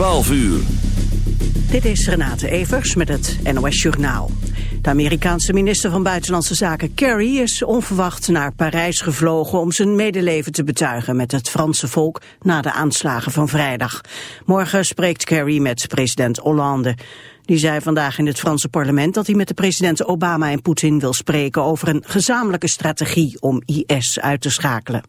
12 uur. Dit is Renate Evers met het NOS Journaal. De Amerikaanse minister van Buitenlandse Zaken Kerry is onverwacht naar Parijs gevlogen om zijn medeleven te betuigen met het Franse volk na de aanslagen van vrijdag. Morgen spreekt Kerry met president Hollande. Die zei vandaag in het Franse parlement dat hij met de presidenten Obama en Poetin wil spreken over een gezamenlijke strategie om IS uit te schakelen.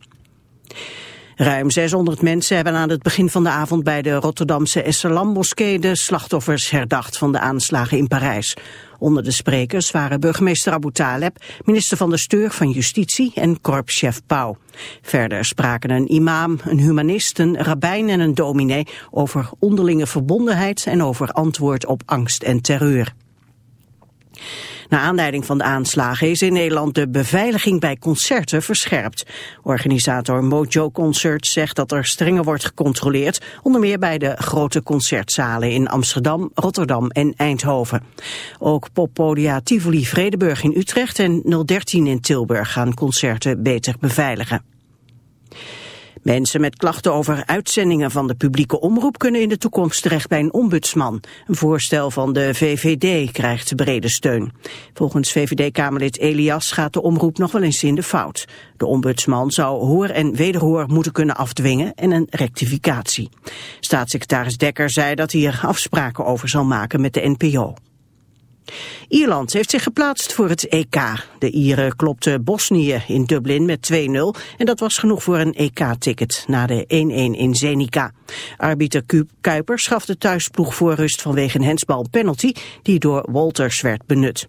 Ruim 600 mensen hebben aan het begin van de avond bij de Rotterdamse Esselam-moskee de slachtoffers herdacht van de aanslagen in Parijs. Onder de sprekers waren burgemeester Abu Taleb, minister van de Steur van Justitie en korpschef Pauw. Verder spraken een imam, een humanist, een rabbijn en een dominee over onderlinge verbondenheid en over antwoord op angst en terreur. Na aanleiding van de aanslagen is in Nederland de beveiliging bij concerten verscherpt. Organisator Mojo Concerts zegt dat er strenger wordt gecontroleerd, onder meer bij de grote concertzalen in Amsterdam, Rotterdam en Eindhoven. Ook poppodia Tivoli Vredeburg in Utrecht en 013 in Tilburg gaan concerten beter beveiligen. Mensen met klachten over uitzendingen van de publieke omroep kunnen in de toekomst terecht bij een ombudsman. Een voorstel van de VVD krijgt brede steun. Volgens VVD-Kamerlid Elias gaat de omroep nog wel eens in de fout. De ombudsman zou hoor en wederhoor moeten kunnen afdwingen en een rectificatie. Staatssecretaris Dekker zei dat hij er afspraken over zal maken met de NPO. Ierland heeft zich geplaatst voor het EK. De Ieren klopten Bosnië in Dublin met 2-0 en dat was genoeg voor een EK-ticket na de 1-1 in Zenica. Arbiter Kuiper schaf de thuisploeg voor rust vanwege een hensbal penalty die door Walters werd benut.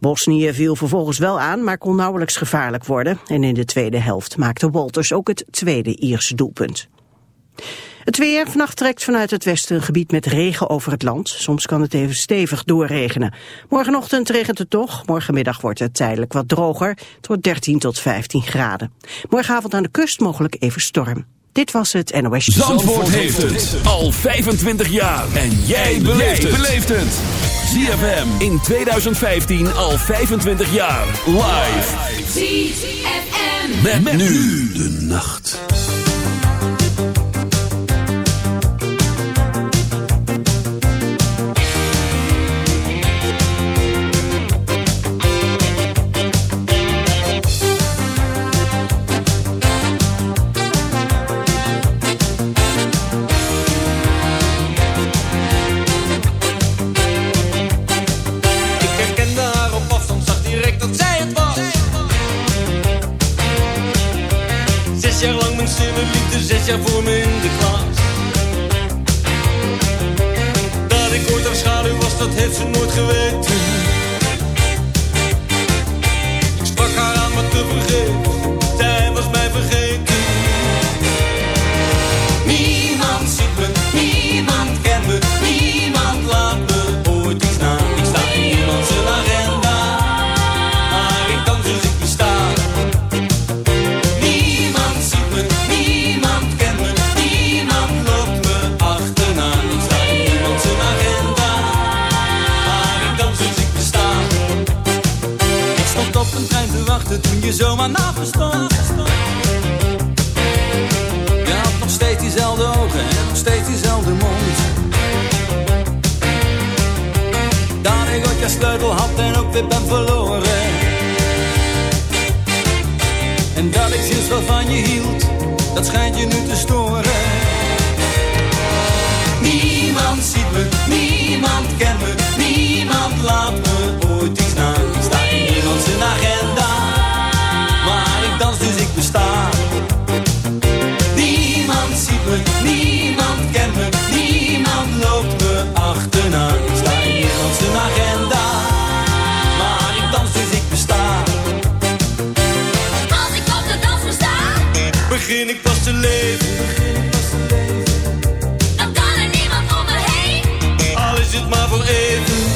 Bosnië viel vervolgens wel aan, maar kon nauwelijks gevaarlijk worden en in de tweede helft maakte Walters ook het tweede Ierse doelpunt. Het weer. Vannacht trekt vanuit het westen een gebied met regen over het land. Soms kan het even stevig doorregenen. Morgenochtend regent het toch. Morgenmiddag wordt het tijdelijk wat droger. Het wordt 13 tot 15 graden. Morgenavond aan de kust mogelijk even storm. Dit was het NOS. Zandvoort, Zandvoort heeft het al 25 jaar. En jij beleeft het. ZFM in 2015 al 25 jaar. Live. ZFM. met nu de nacht. Jaar voor me in de klas. Dat ik ooit haar schaduw was, dat heeft ze nooit geweten. Je zomaar naast me stond. Je had nog steeds diezelfde ogen en nog steeds diezelfde mond. Dat ik ooit je sleutel had en ook weer ben verloren. En dat ik sinds van je hield, dat schijnt je nu te storen. Niemand ziet me, niemand kent me, niemand laat me ooit iets na. Ik sta in niemand zijn agenda, dans dus ik besta. Niemand ziet me, niemand kent me, niemand loopt me achterna. Ik sta in niemand zijn agenda, maar ik dans dus ik besta. Als ik op de dans sta, Begin ik pas te leven, dan kan er niemand om me heen. al is het maar voor even.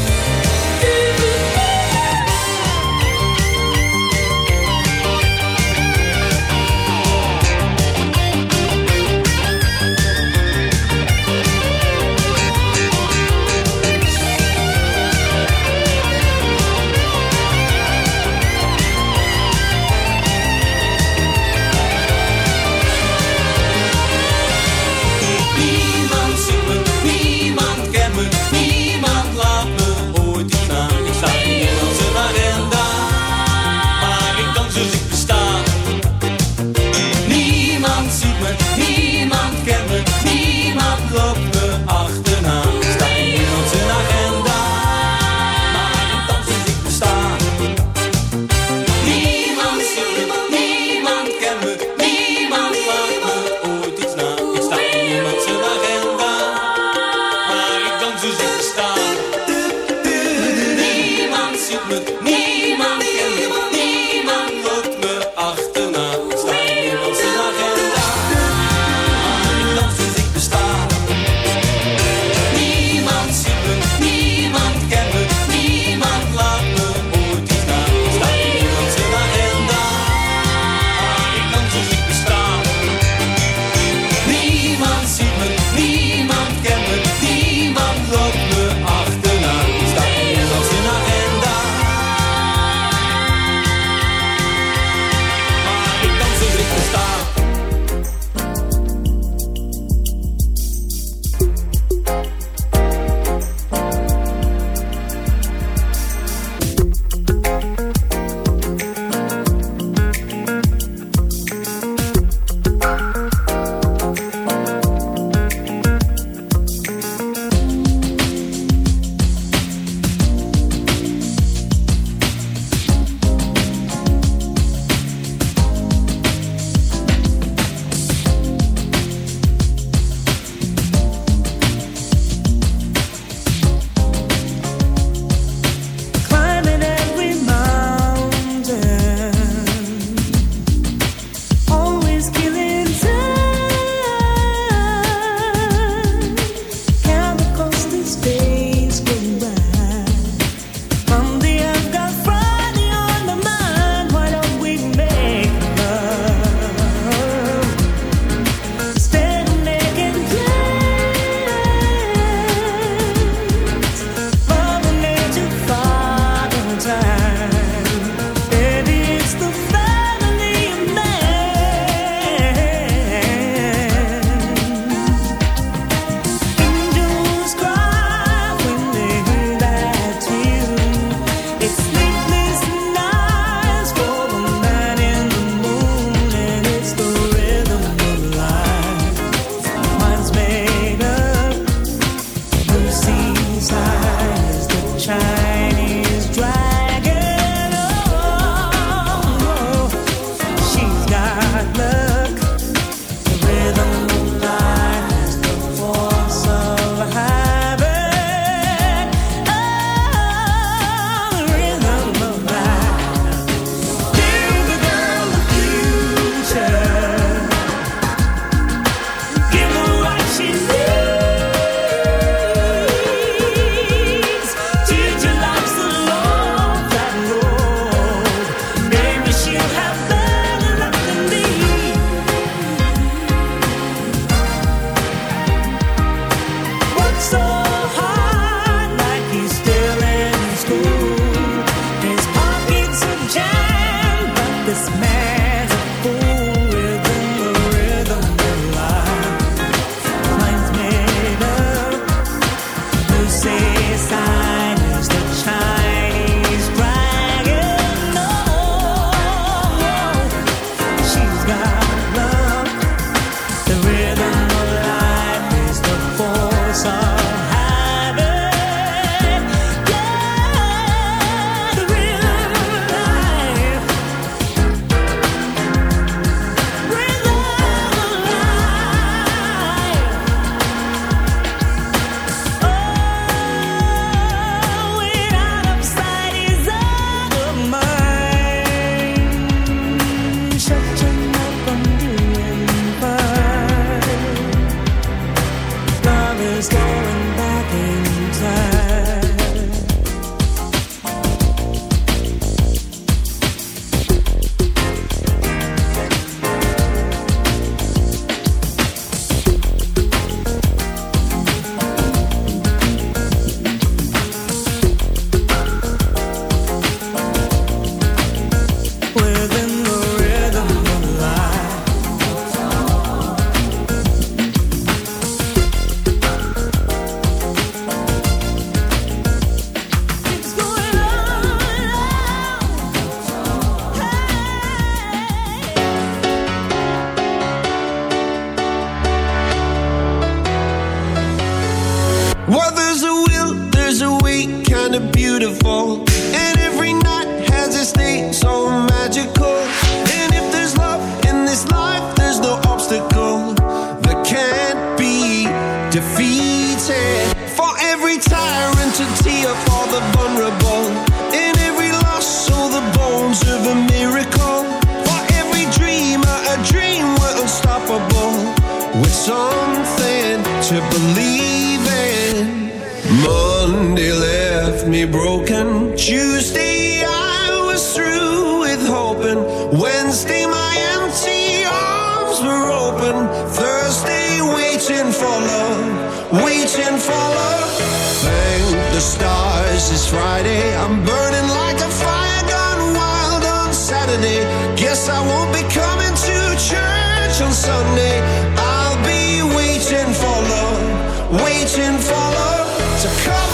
So come.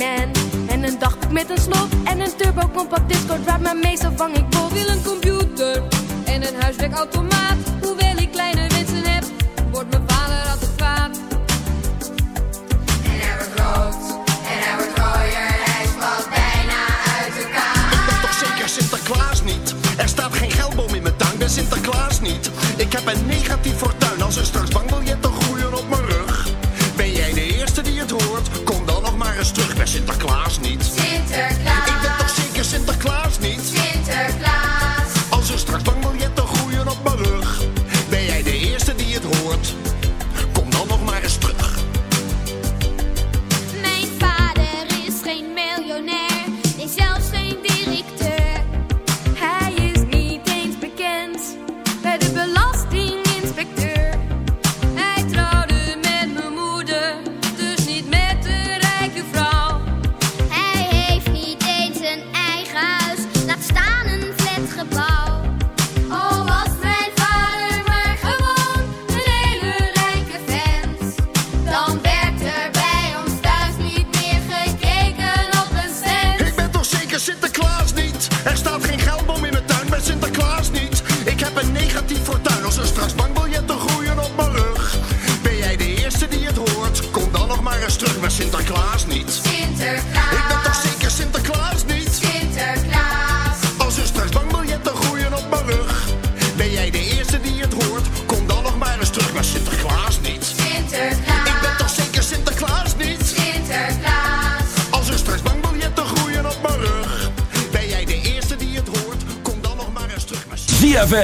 En een dagboek met een slot en een turbo compact disco drive. Maar meestal vang ik bot. Wil een computer en een huiswerkautomaat. Hoewel ik kleine wensen heb, wordt mijn vader altijd kwaad. En hij wordt groot en hij wordt gooier. Hij valt bijna uit elkaar. Ik ben toch zeker Sinterklaas niet? Er staat geen geldboom in mijn tang, ben Sinterklaas niet. Ik heb een negatief fortuin, als een straks bang wil je toch Sinterklaas niet.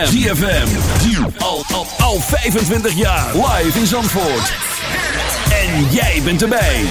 ZFM. die Al, al, al 25 jaar. Live in Zandvoort. En jij bent erbij.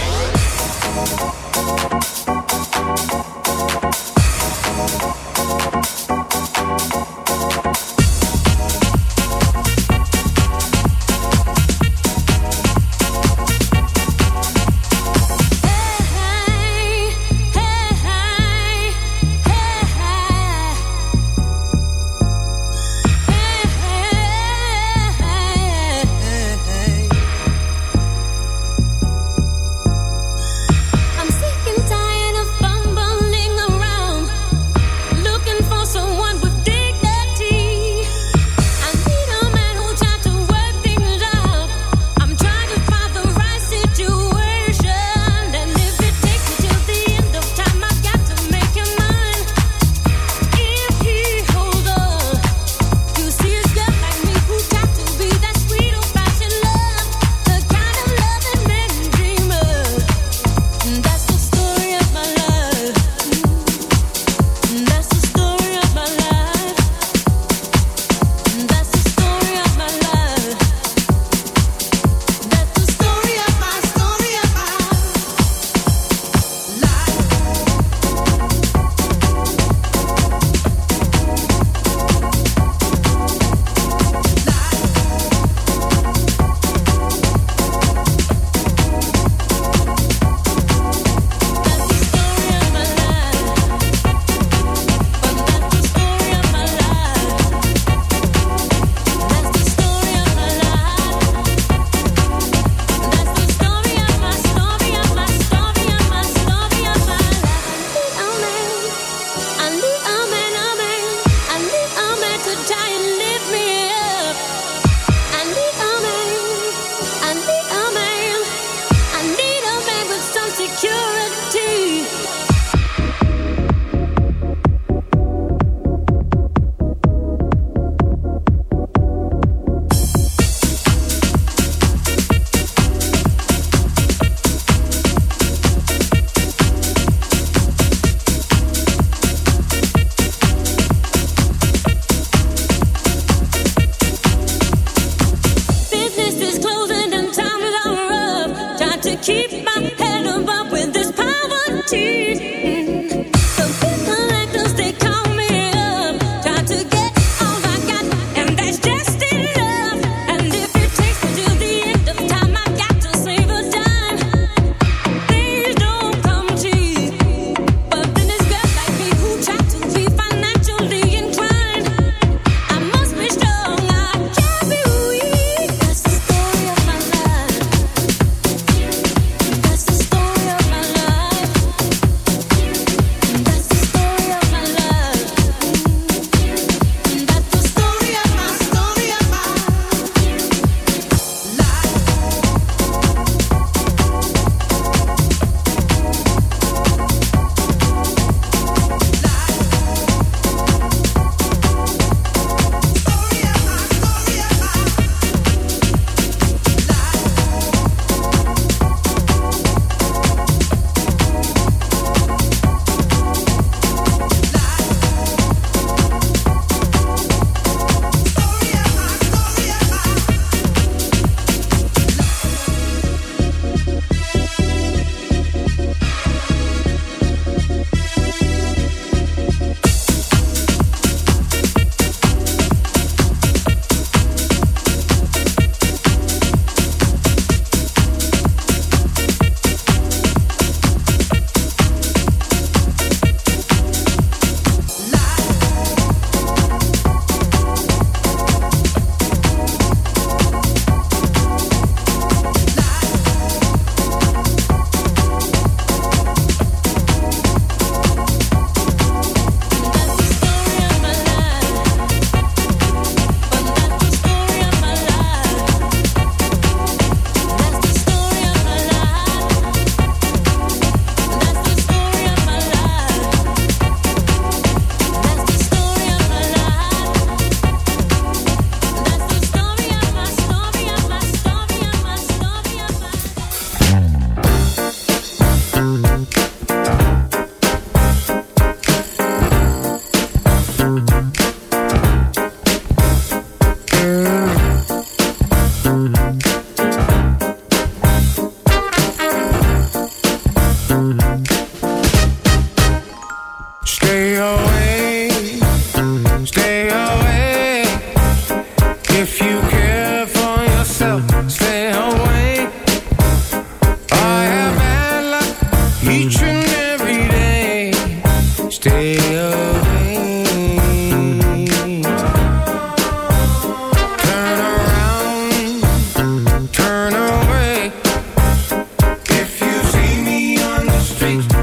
things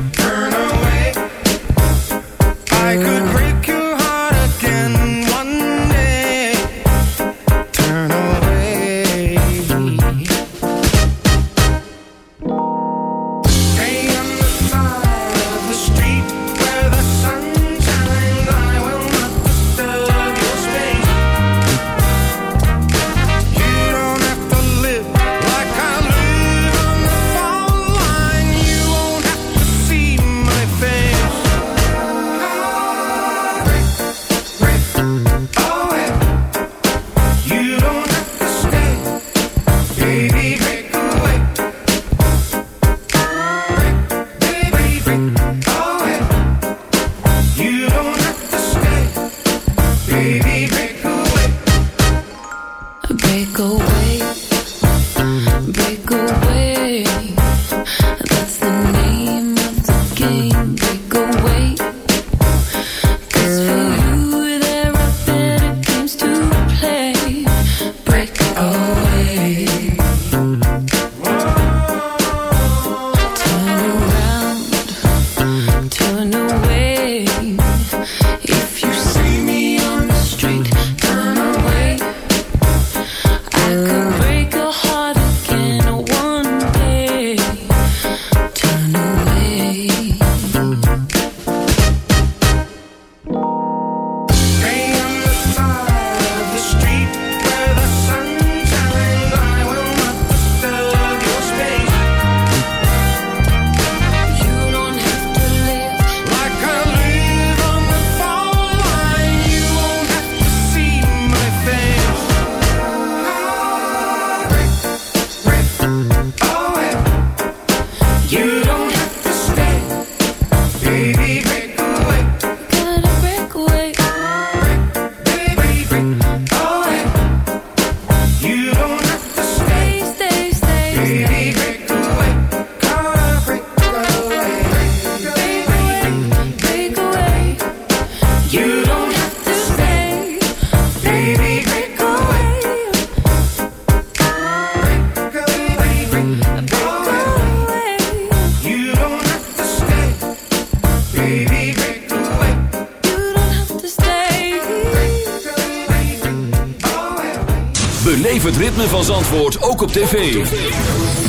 ook op tv.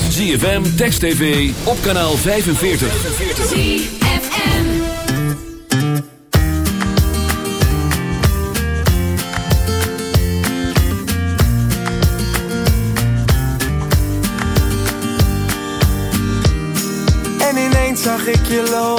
ZFM, Text TV, op kanaal 45. ZFM En ineens zag ik je lopen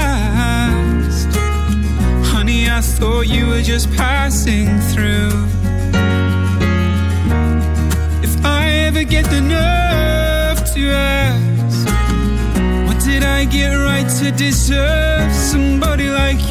I thought you were just passing through. If I ever get the nerve to ask, what did I get right to deserve somebody like you?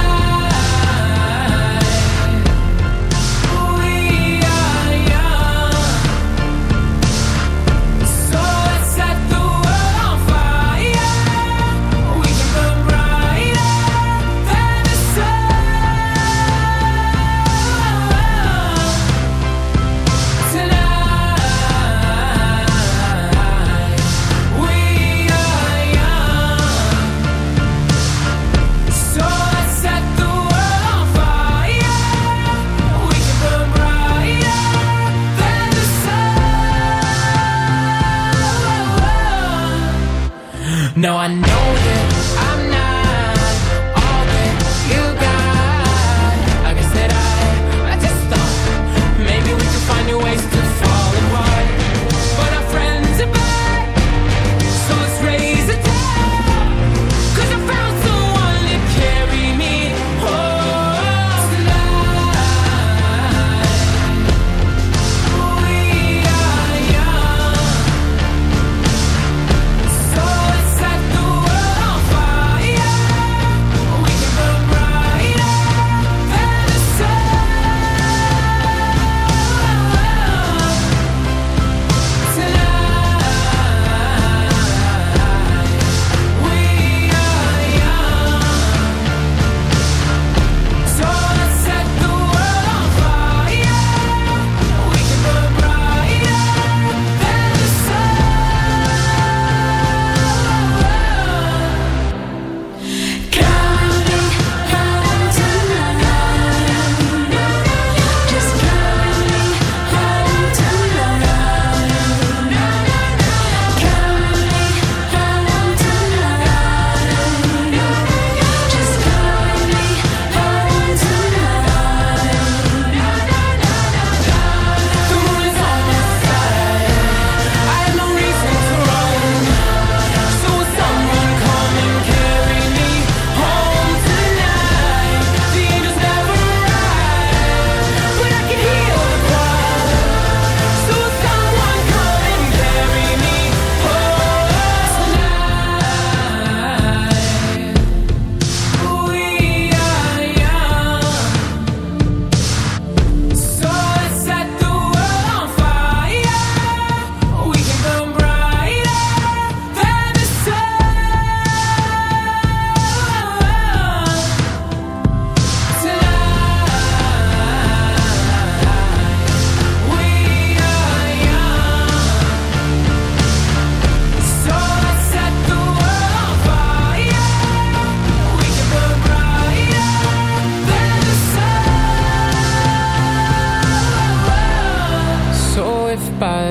No, I know.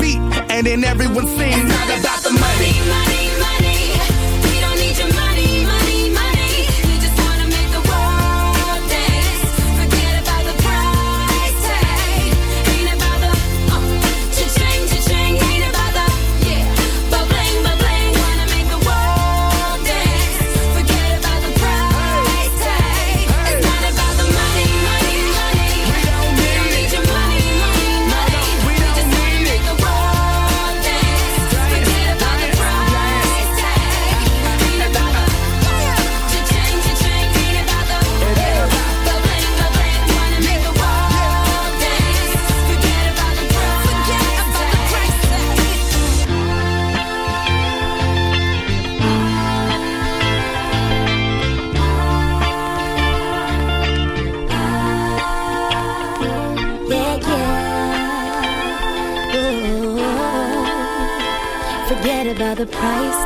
beat, and then everyone sings. It's not about the money. money, money, money. about the price.